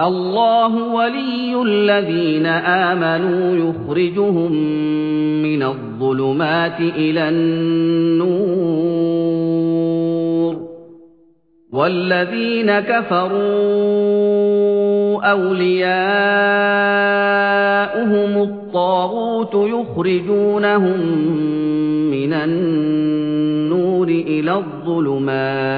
الله ولي الذين آمنوا يخرجهم من الظلمات إلى النور والذين كفروا أولياؤهم الطاغوت يخرجونهم من النور إلى الظلمات